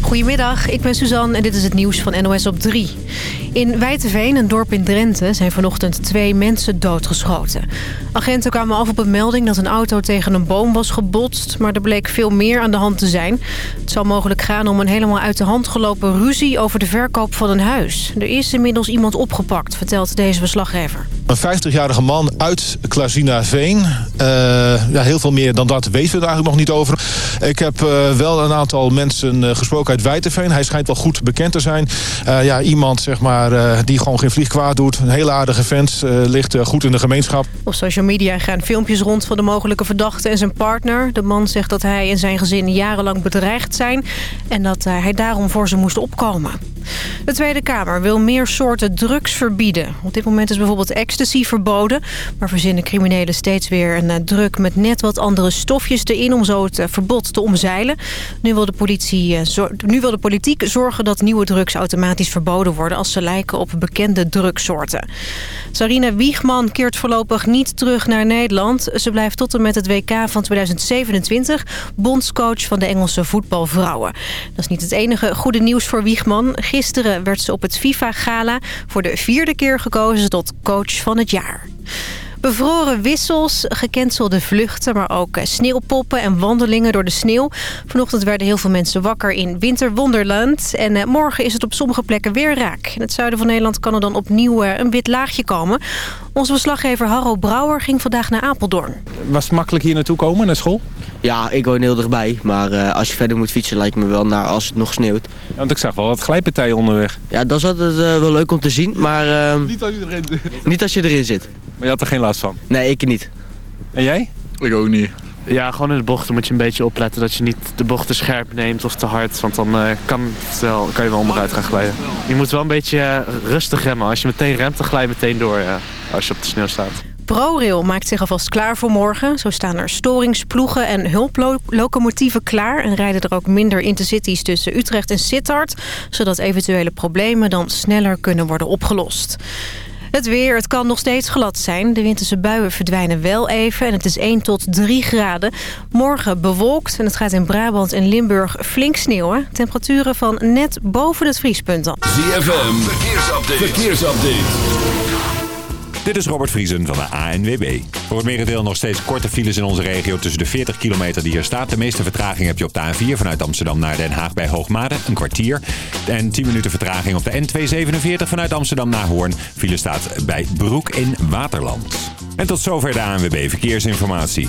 Goedemiddag, ik ben Suzanne en dit is het nieuws van NOS op 3. In Wijteveen, een dorp in Drenthe, zijn vanochtend twee mensen doodgeschoten. Agenten kwamen af op een melding dat een auto tegen een boom was gebotst... maar er bleek veel meer aan de hand te zijn. Het zou mogelijk gaan om een helemaal uit de hand gelopen ruzie... over de verkoop van een huis. Er is inmiddels iemand opgepakt, vertelt deze verslaggever. Een 50-jarige man uit Klazinaveen. Uh, ja, heel veel meer dan dat weten we er eigenlijk nog niet over. Ik heb uh, wel een aantal mensen uh, gesproken uit Wijteveen. Hij schijnt wel goed bekend te zijn. ja, iemand zeg maar, die gewoon geen vlieg kwaad doet. Een hele aardige vent. ligt goed in de gemeenschap. Op social media gaan filmpjes rond van de mogelijke verdachte en zijn partner. De man zegt dat hij en zijn gezin jarenlang bedreigd zijn... en dat hij daarom voor ze moest opkomen. De Tweede Kamer wil meer soorten drugs verbieden. Op dit moment is bijvoorbeeld ecstasy verboden. Maar verzinnen criminelen steeds weer een eh, druk met net wat andere stofjes erin... om zo het eh, verbod te omzeilen. Nu wil, de politie, eh, nu wil de politiek zorgen dat nieuwe drugs automatisch verboden worden... als ze lijken op bekende drugsoorten. Sarina Wiegman keert voorlopig niet terug naar Nederland. Ze blijft tot en met het WK van 2027 bondscoach van de Engelse voetbalvrouwen. Dat is niet het enige goede nieuws voor Wiegman. Gisteren werd ze op het FIFA-gala voor de vierde keer gekozen tot coach van het jaar. Bevroren wissels, gecancelde vluchten, maar ook sneeuwpoppen en wandelingen door de sneeuw. Vanochtend werden heel veel mensen wakker in winterwonderland. En eh, morgen is het op sommige plekken weer raak. In het zuiden van Nederland kan er dan opnieuw eh, een wit laagje komen. Onze verslaggever Harro Brouwer ging vandaag naar Apeldoorn. Was het makkelijk hier naartoe komen, naar school? Ja, ik woon heel dichtbij. Maar uh, als je verder moet fietsen lijkt me wel naar als het nog sneeuwt. Ja, want ik zag wel wat glijpartijen onderweg. Ja, dat is altijd uh, wel leuk om te zien. Maar uh, niet, als je erin... niet als je erin zit. Maar je had er geen last van? Nee, ik niet. En jij? Ik ook niet. Ja, gewoon in de bochten moet je een beetje opletten dat je niet de bochten scherp neemt of te hard. Want dan uh, kan, het wel, kan je wel onderuit gaan glijden. Je moet wel een beetje uh, rustig remmen. Als je meteen remt, dan glij je meteen door uh, als je op de sneeuw staat. ProRail maakt zich alvast klaar voor morgen. Zo staan er storingsploegen en hulplocomotieven klaar... en rijden er ook minder intercities tussen Utrecht en Sittard... zodat eventuele problemen dan sneller kunnen worden opgelost. Het weer, het kan nog steeds glad zijn. De winterse buien verdwijnen wel even en het is 1 tot 3 graden. Morgen bewolkt en het gaat in Brabant en Limburg flink sneeuwen. Temperaturen van net boven het vriespunt dan. ZFM, verkeersupdate. verkeersupdate. Dit is Robert Vriesen van de ANWB. Voor het merendeel nog steeds korte files in onze regio tussen de 40 kilometer die hier staat. De meeste vertraging heb je op de A4 vanuit Amsterdam naar Den Haag bij Hoogmade, een kwartier. En 10 minuten vertraging op de N247 vanuit Amsterdam naar Hoorn. File staat bij Broek in Waterland. En tot zover de ANWB Verkeersinformatie.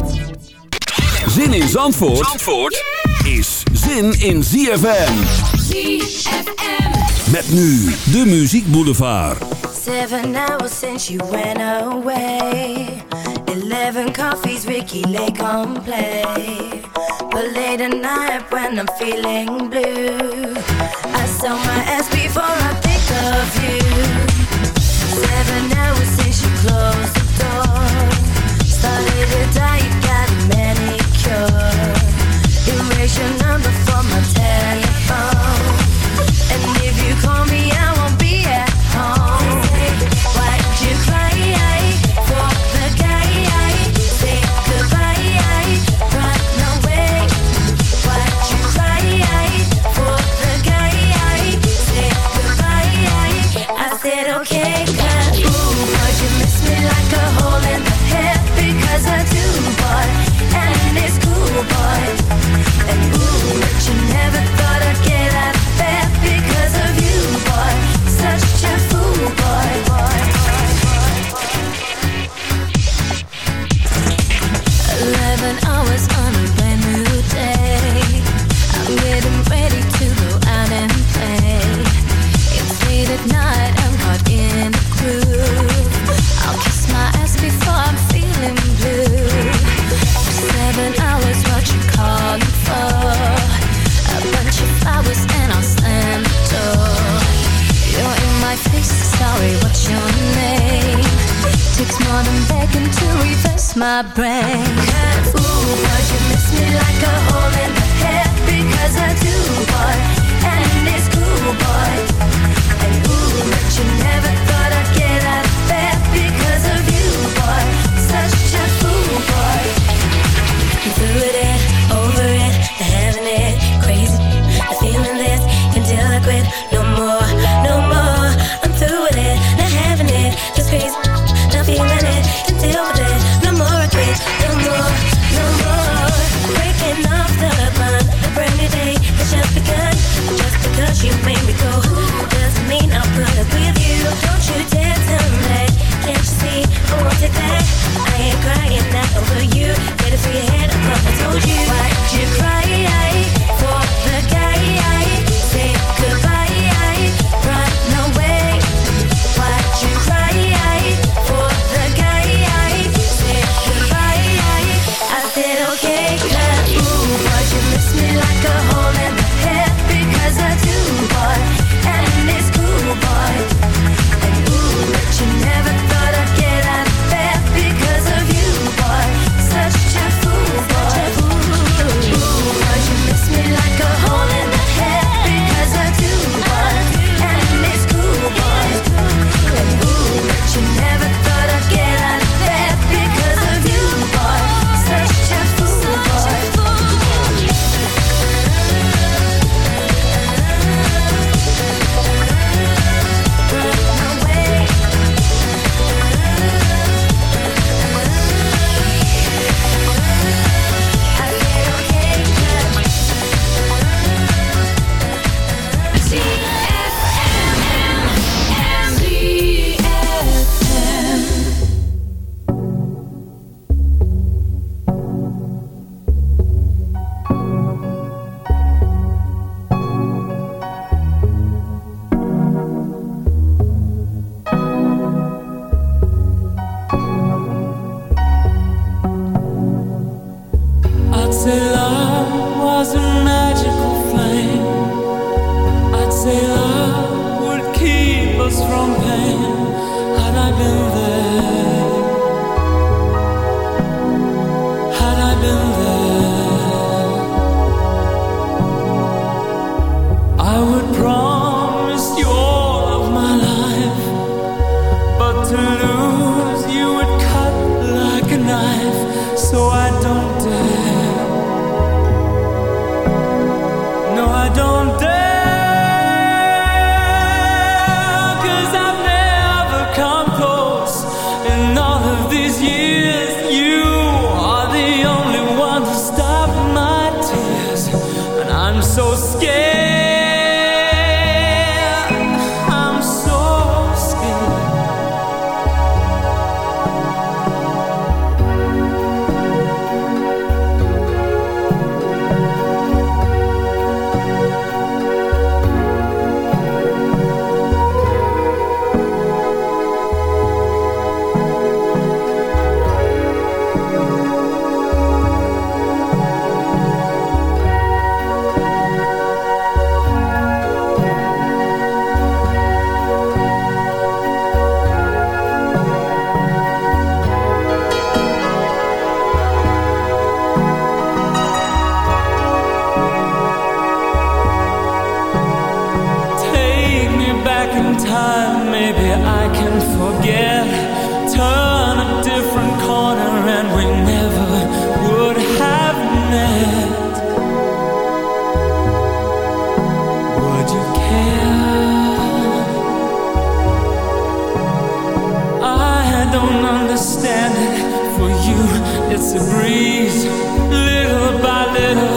Zin in Zandvoort, Zandvoort is zin in ZFM. ZFM. Met nu de Muziek Boulevard. Seven hours since you went away. Eleven coffees, Ricky Lake on play. But late at night when I'm feeling blue. I saw my ass before I think of you. Seven hours since you closed break Ooh, boy, you miss me like a hole in the head Because I do, boy And it's cool, boy And ooh, but you never thought I'd get out of bed Because of you, boy Such a fool, boy I'm through it, over it, having it Crazy, I'm feeling this Until I quit, no more, no more I'm through with it, not having it Just crazy. doesn't matter don't understand it. For you, it's a breeze, little by little.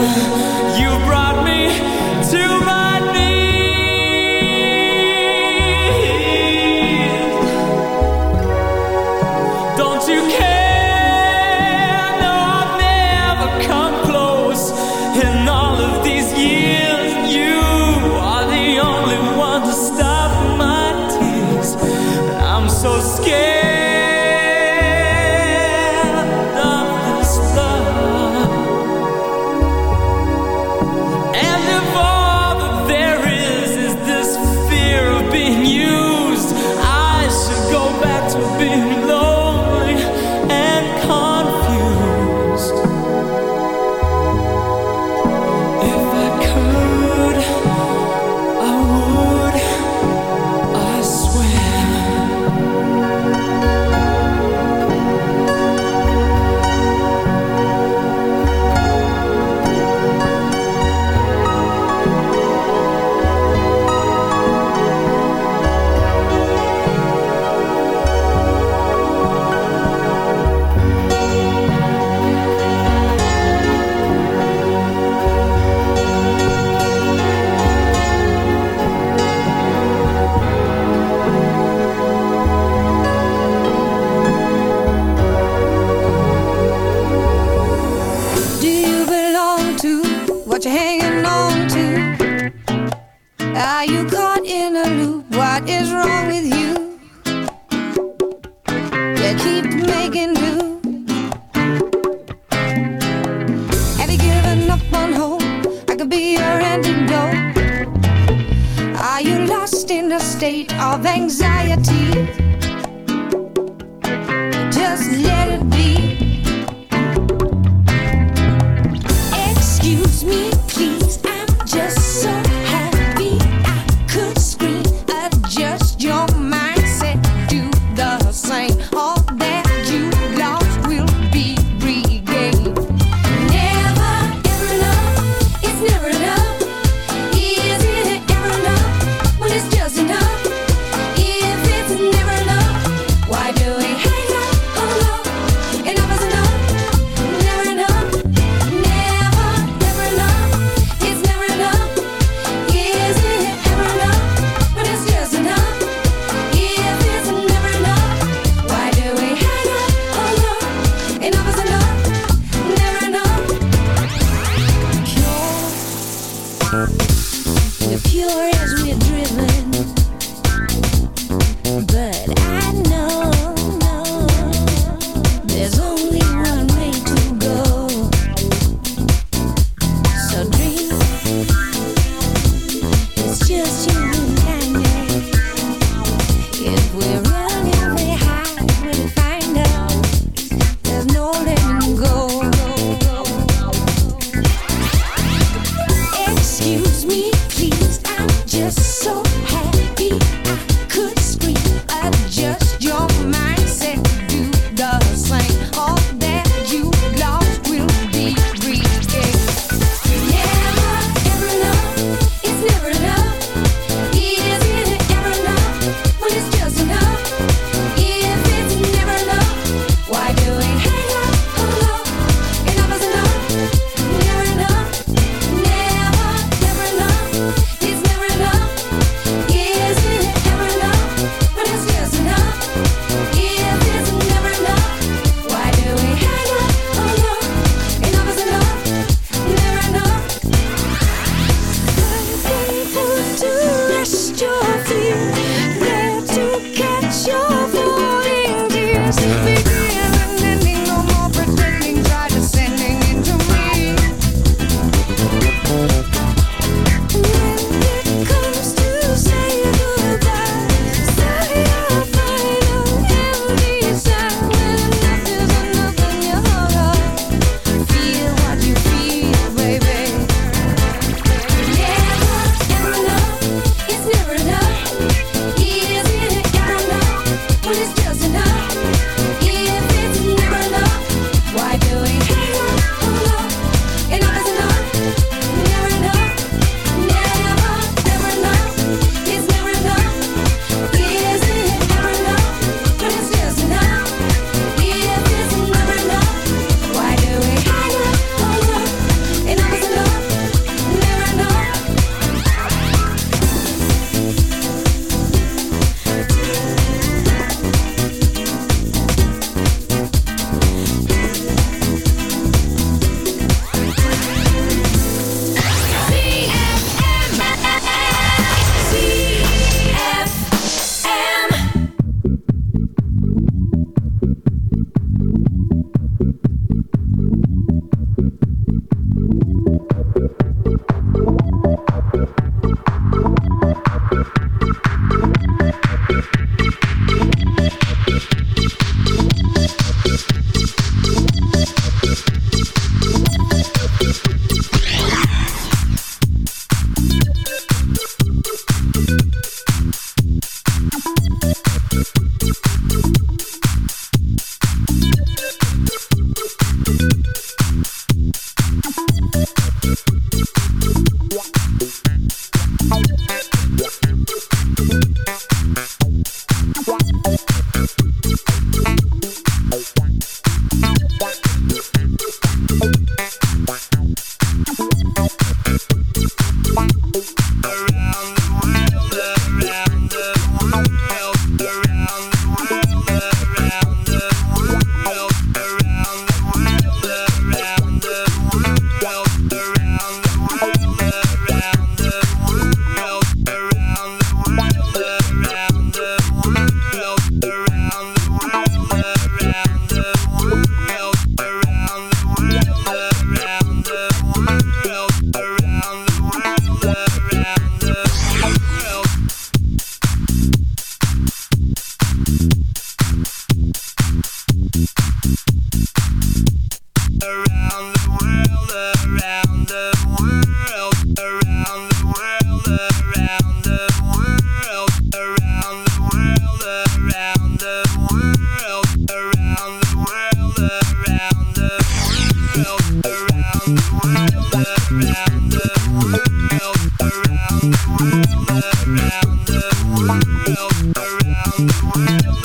State of anxiety?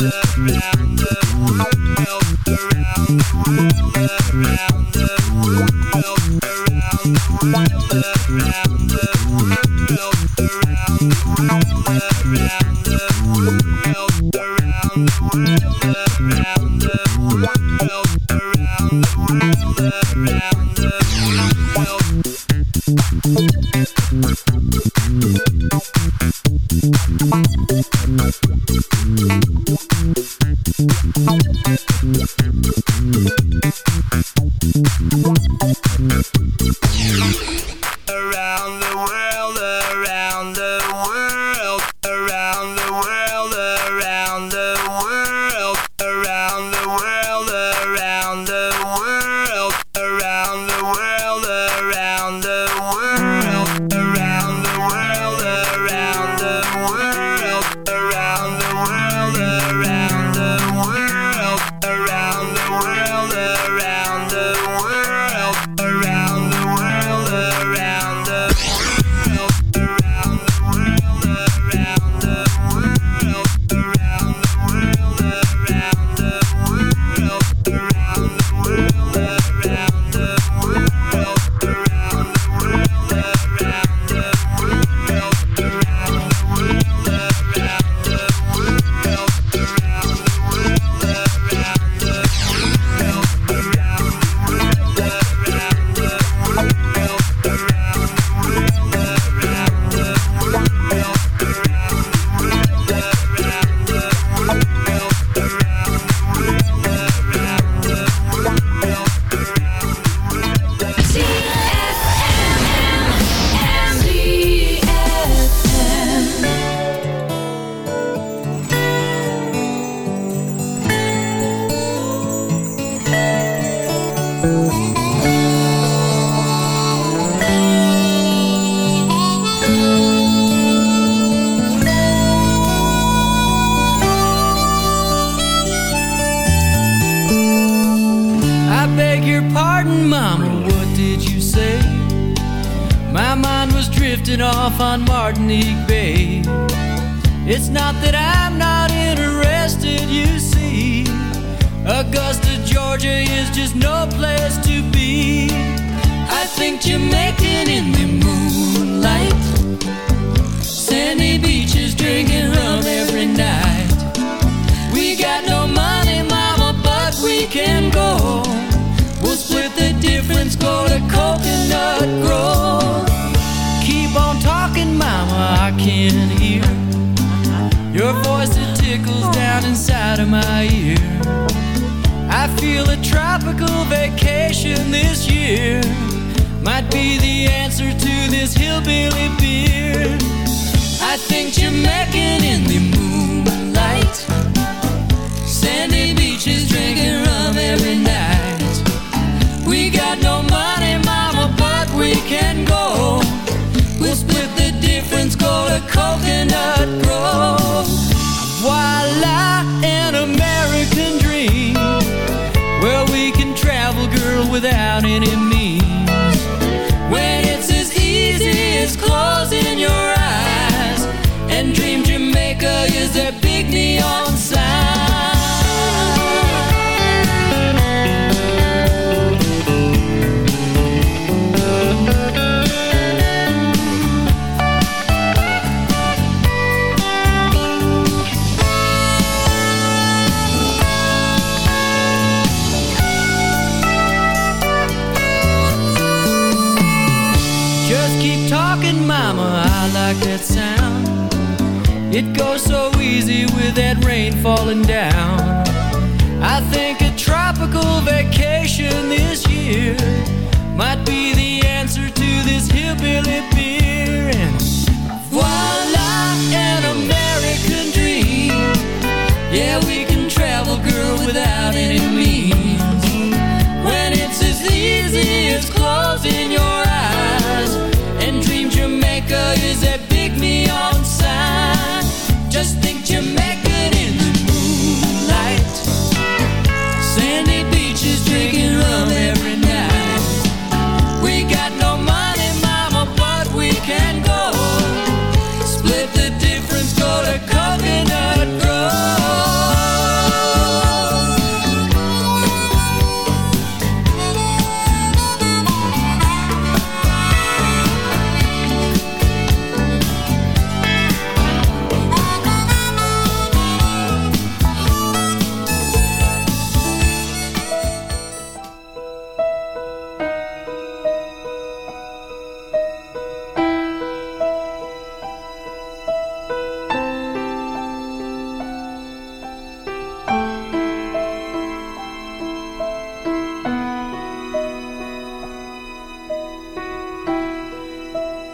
around, around, around, around, around, around, around, around, around, around, around, around,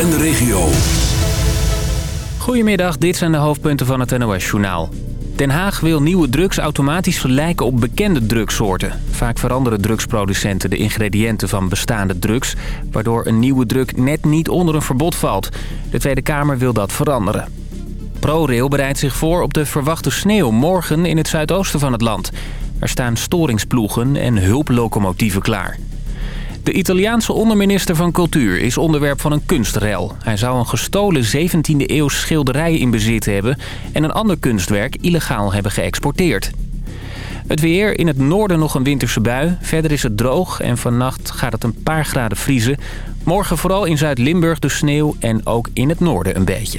en de regio. Goedemiddag, dit zijn de hoofdpunten van het NOS-journaal. Den Haag wil nieuwe drugs automatisch vergelijken op bekende drugsoorten. Vaak veranderen drugsproducenten de ingrediënten van bestaande drugs... waardoor een nieuwe drug net niet onder een verbod valt. De Tweede Kamer wil dat veranderen. ProRail bereidt zich voor op de verwachte sneeuw morgen in het zuidoosten van het land. Er staan storingsploegen en hulplocomotieven klaar. De Italiaanse onderminister van Cultuur is onderwerp van een kunstrel. Hij zou een gestolen 17e-eeuws schilderij in bezit hebben... en een ander kunstwerk illegaal hebben geëxporteerd. Het weer, in het noorden nog een winterse bui. Verder is het droog en vannacht gaat het een paar graden vriezen. Morgen vooral in Zuid-Limburg de sneeuw en ook in het noorden een beetje.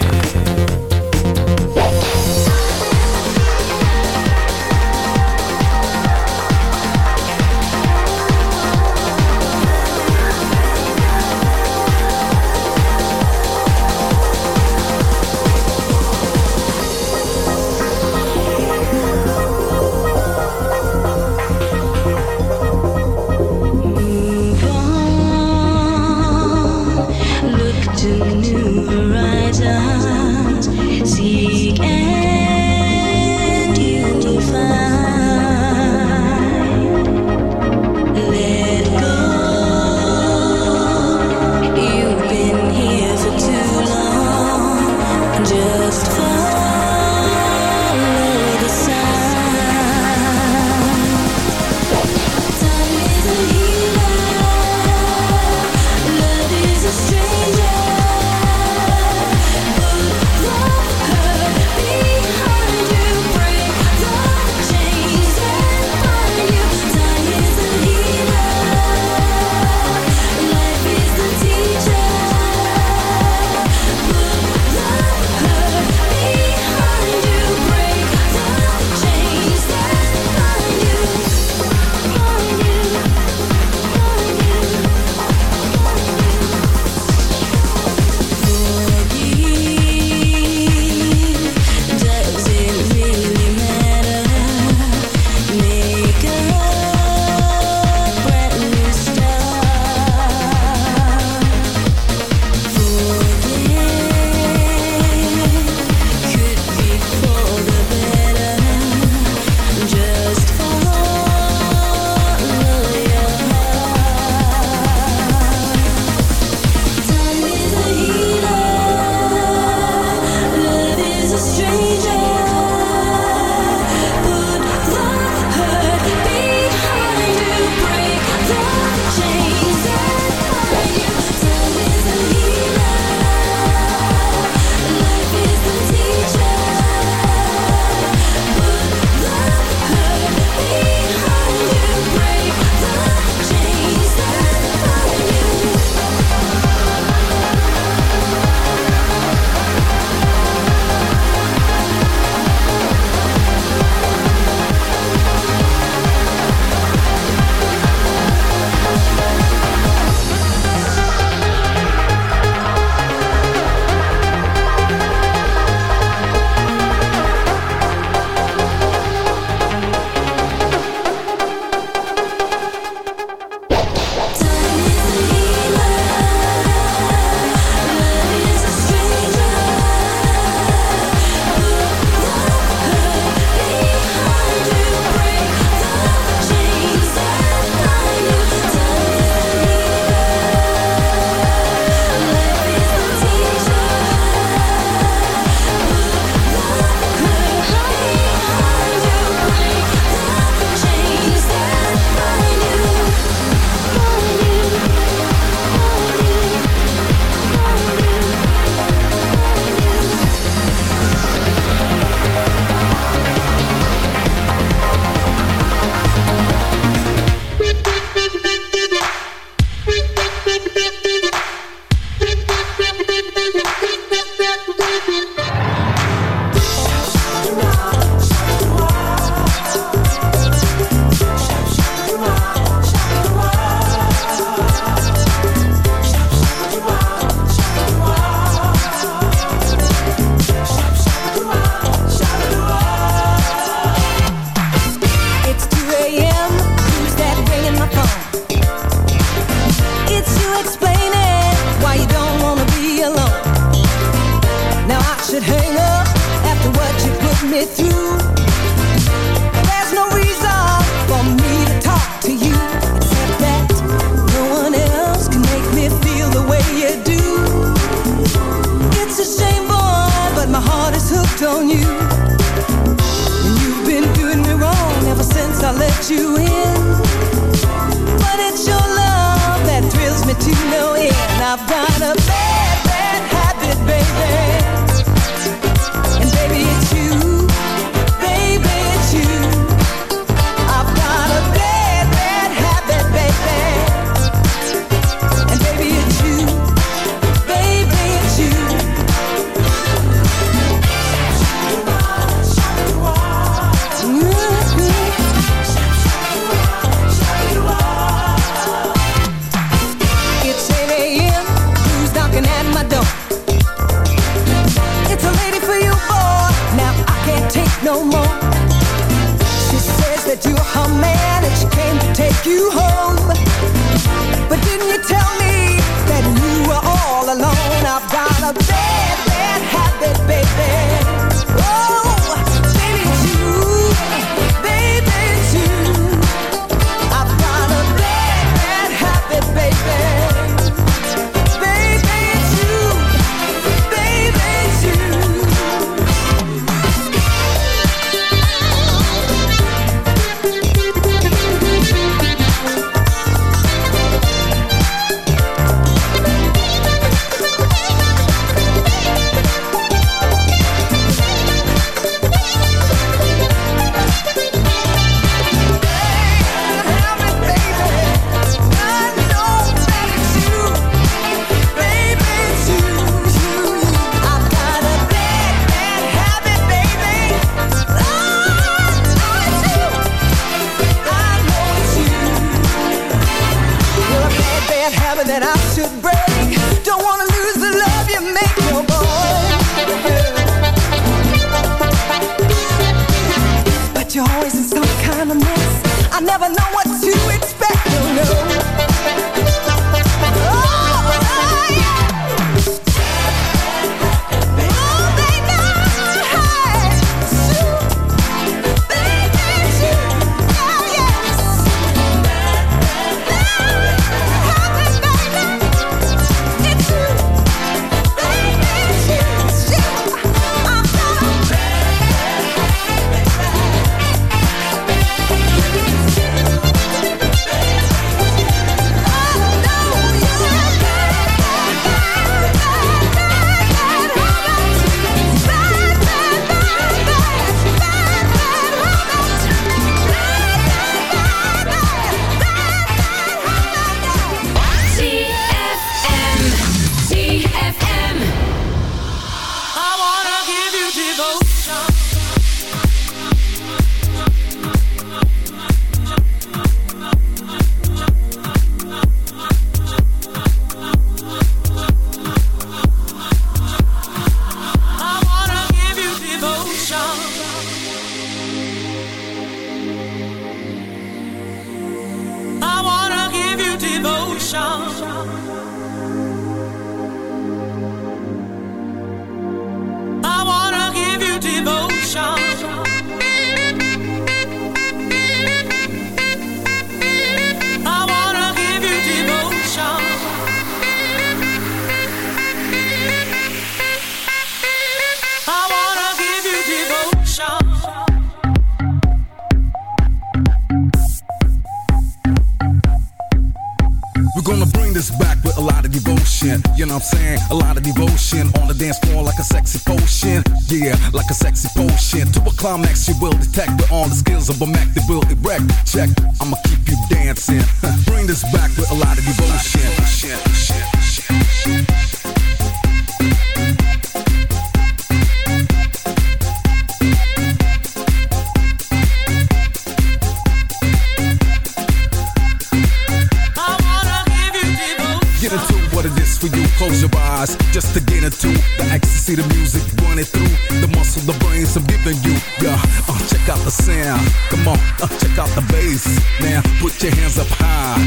get into what it is for you. Close your eyes just to get into the ecstasy, the music running through the muscle, the brains I'm giving you. Yeah, uh, check out the sound. Come on, uh, check out the bass. Now put your hands up high.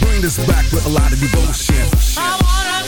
Bring this back with a lot of devotion. I wanna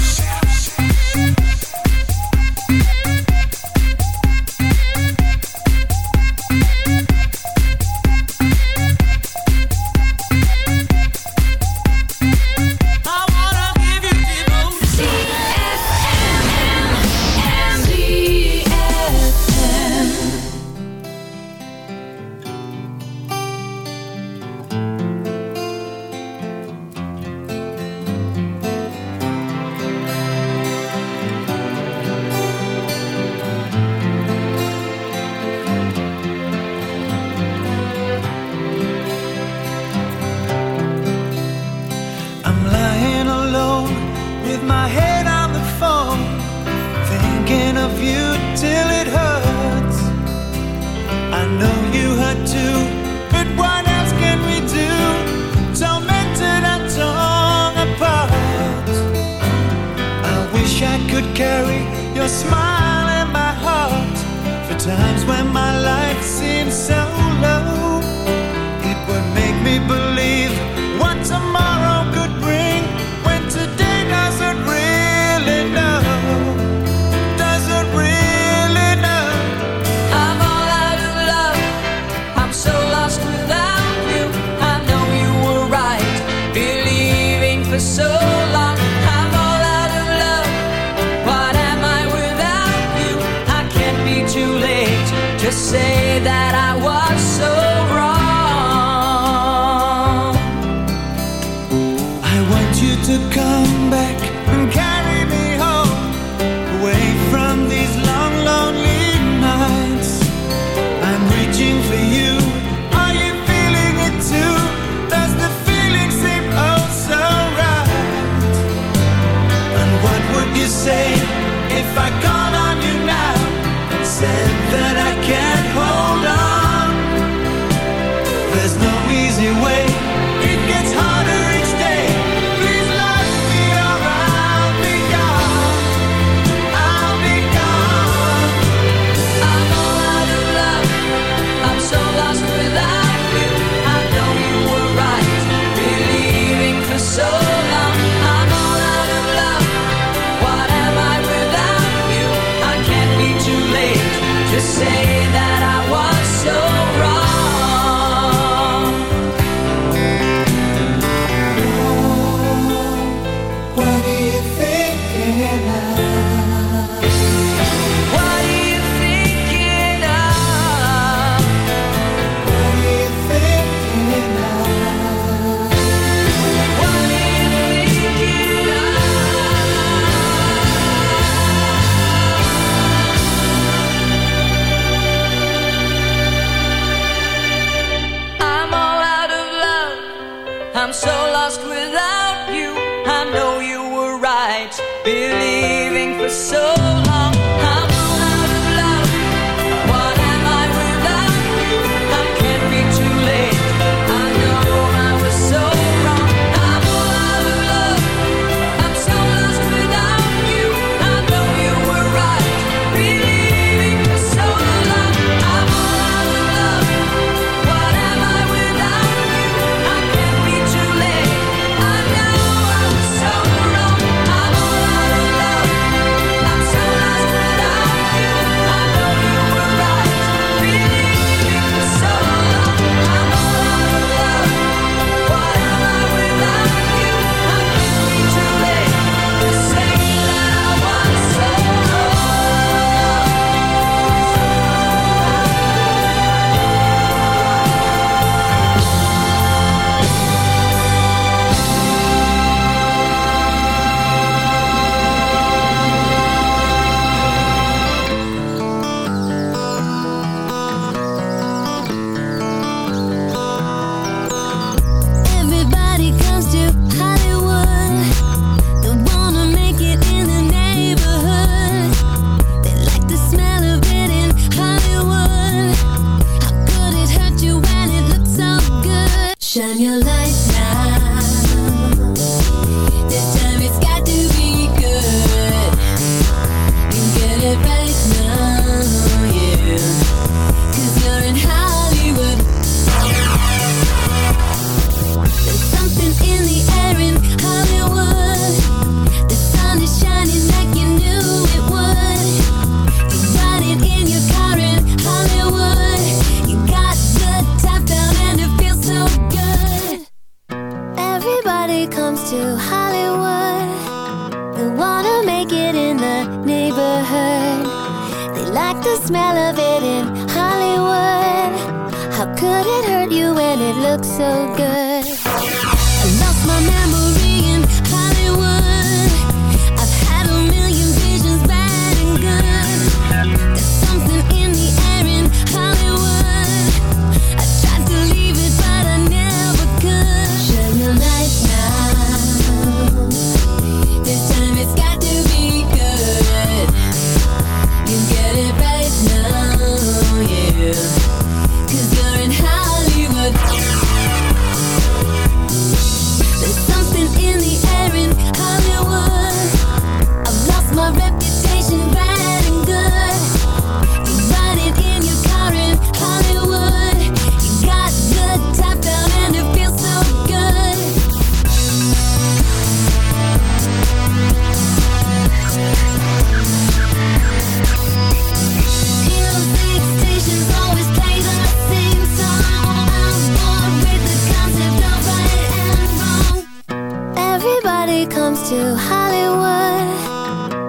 it comes to Hollywood,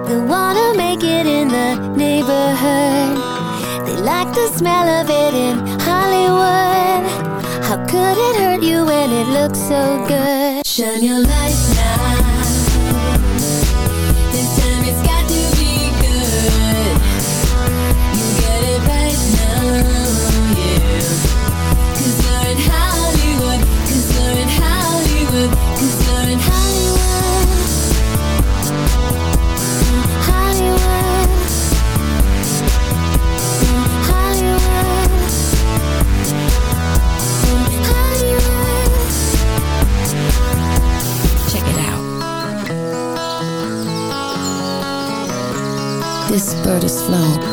they wanna make it in the neighborhood. They like the smell of it in Hollywood. How could it hurt you when it looks so good? Shine your light. bird is flown.